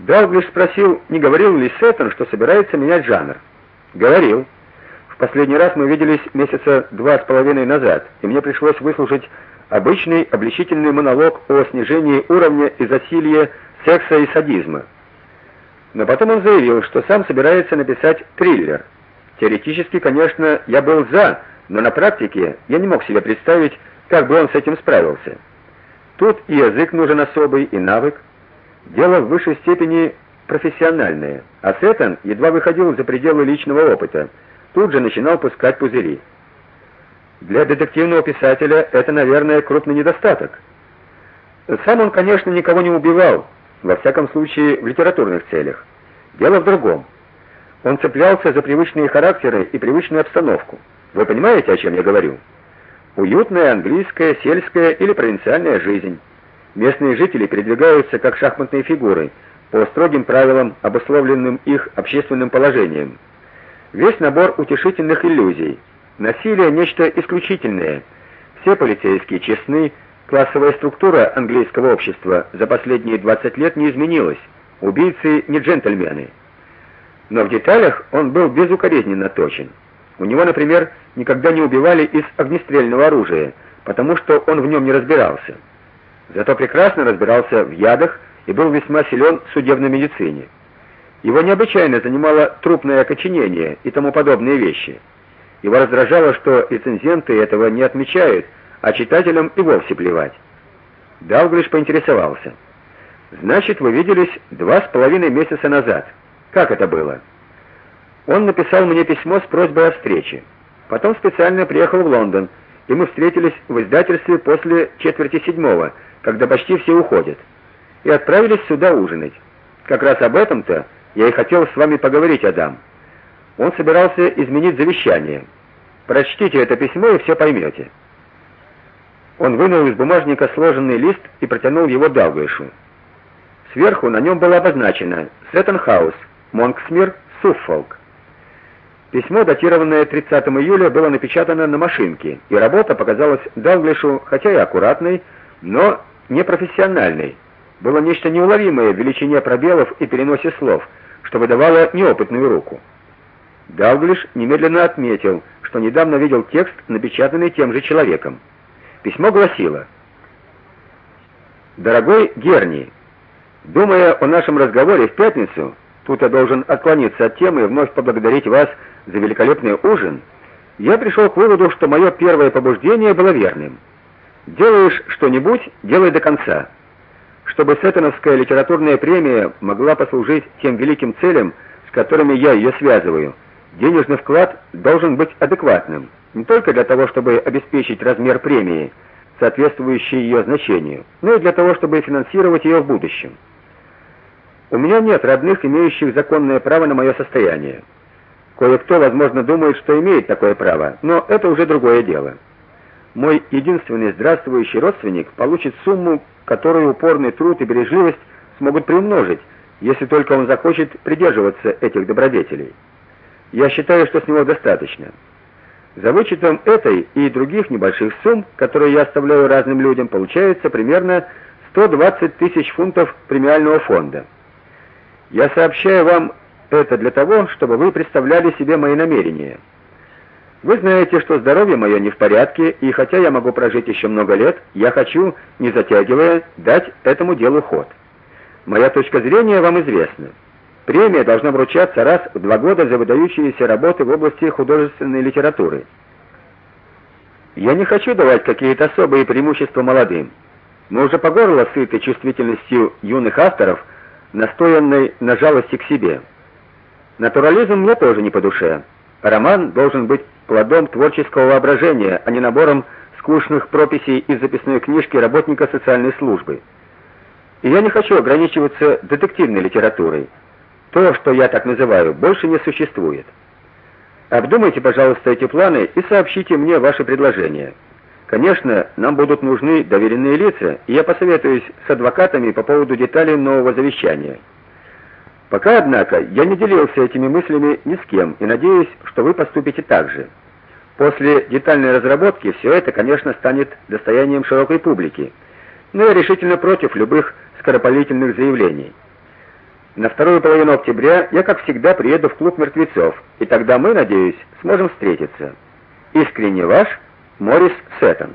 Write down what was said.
Далглиш спросил, не говорил ли Сеттон, что собирается менять жанр. Говорил. В последний раз мы виделись месяца два с половиной назад, и мне пришлось выслушать обычный обличительный монолог о снижении уровня и засилье секса и садизма. Но потом он заявил, что сам собирается написать триллер. Теоретически, конечно, я был за, но на практике я не мог себе представить, как бы он с этим справился. Тут и язык нужен особый, и навык. Дело в высшей степени профессиональное, а Сеттон едва выходил за пределы личного опыта, тут же начинал пускать пузыри. Для детективного писателя это, наверное, крупный недостаток. Сам он, конечно, никого не убивал, во всяком случае в литературных целях. Дело в другом. Он цеплялся за привычные характеры и привычную обстановку. Вы понимаете, о чем я говорю? Уютная английская, сельская или провинциальная жизнь. Местные жители передвигаются как шахматные фигуры по строгим правилам, обусловленным их общественным положением. Весь набор утешительных иллюзий. Насилие нечто исключительное. Все полицейские честны, классовая структура английского общества за последние 20 лет не изменилась. Убийцы не джентльмены. Но в деталях он был безукоризненно точен. У него, например, никогда не убивали из огнестрельного оружия, потому что он в нем не разбирался. Зато прекрасно разбирался в ядах и был весьма силен в судебной медицине. Его необычайно занимало трупное окоченение и тому подобные вещи. Его раздражало, что рецензенты этого не отмечают, а читателям и вовсе плевать. Далглиш поинтересовался: "Значит, вы виделись два с половиной месяца назад. Как это было?" Он написал мне письмо с просьбой о встрече. Потом специально приехал в Лондон, и мы встретились в издательстве после четверти седьмого, когда почти все уходят. И отправились сюда ужинать. Как раз об этом-то я и хотел с вами поговорить, Адам. Он собирался изменить завещание. Прочтите это письмо и все поймете». Он вынул из бумажника сложенный лист и протянул его Далглишу. Сверху на нем было обозначено Сеттенхаус, Монксмир, Суффолк. Письмо, датированное 30 июля, было напечатано на машинке, и работа показалась Далглишу, хотя и аккуратной, но непрофессиональной. Было нечто неуловимое в величине пробелов и переносе слов, что выдавало неопытную руку. Далглиш немедленно отметил, что недавно видел текст, напечатанный тем же человеком. Письмо гласило: Дорогой Герни, думая о нашем разговоре в пятницу, тут я должен отклониться от темы и вновь поблагодарить вас за великолепный ужин, я пришел к выводу, что мое первое побуждение было верным. Делаешь что-нибудь, делай до конца. Чтобы Сеттоновская литературная премия могла послужить тем великим целям, с которыми я ее связываю, денежный вклад должен быть адекватным, не только для того, чтобы обеспечить размер премии, соответствующий ее значению, но и для того, чтобы финансировать ее в будущем. У меня нет родных, имеющих законное право на мое состояние. Кое-кто, возможно, думает, что имеет такое право, но это уже другое дело. Мой единственный здравствующий родственник получит сумму, которую упорный труд и бережливость смогут приумножить, если только он захочет придерживаться этих добродетелей. Я считаю, что с него достаточно. За вычетом этой и других небольших сумм, которые я оставляю разным людям, получается примерно 120 тысяч фунтов премиального фонда. Я сообщаю вам это для того, чтобы вы представляли себе мои намерения. Вы знаете, что здоровье мое не в порядке, и хотя я могу прожить еще много лет, я хочу, не затягивая, дать этому делу ход. Моя точка зрения вам известна. Премия должна вручаться раз в два года за выдающиеся работы в области художественной литературы. Я не хочу давать какие-то особые преимущества молодым. Мы уже по горло сыты чувствительностью юных авторов, настоянной на жалости к себе. Натурализм мне тоже не по душе. Роман должен быть плодом творческого воображения, а не набором скучных прописей из записной книжки работника социальной службы. И я не хочу ограничиваться детективной литературой. То, что я так называю, больше не существует. Обдумайте, пожалуйста, эти планы и сообщите мне ваши предложения. Конечно, нам будут нужны доверенные лица, и я посоветуюсь с адвокатами по поводу деталей нового завещания. Пока, однако, я не делился этими мыслями ни с кем и надеюсь, что вы поступите так же. После детальной разработки все это, конечно, станет достоянием широкой публики. Но я решительно против любых скоропалительных заявлений. На вторую половину октября я, как всегда, приеду в клуб мертвецов, и тогда мы, надеюсь, сможем встретиться. Искренне ваш Морис Сеттон.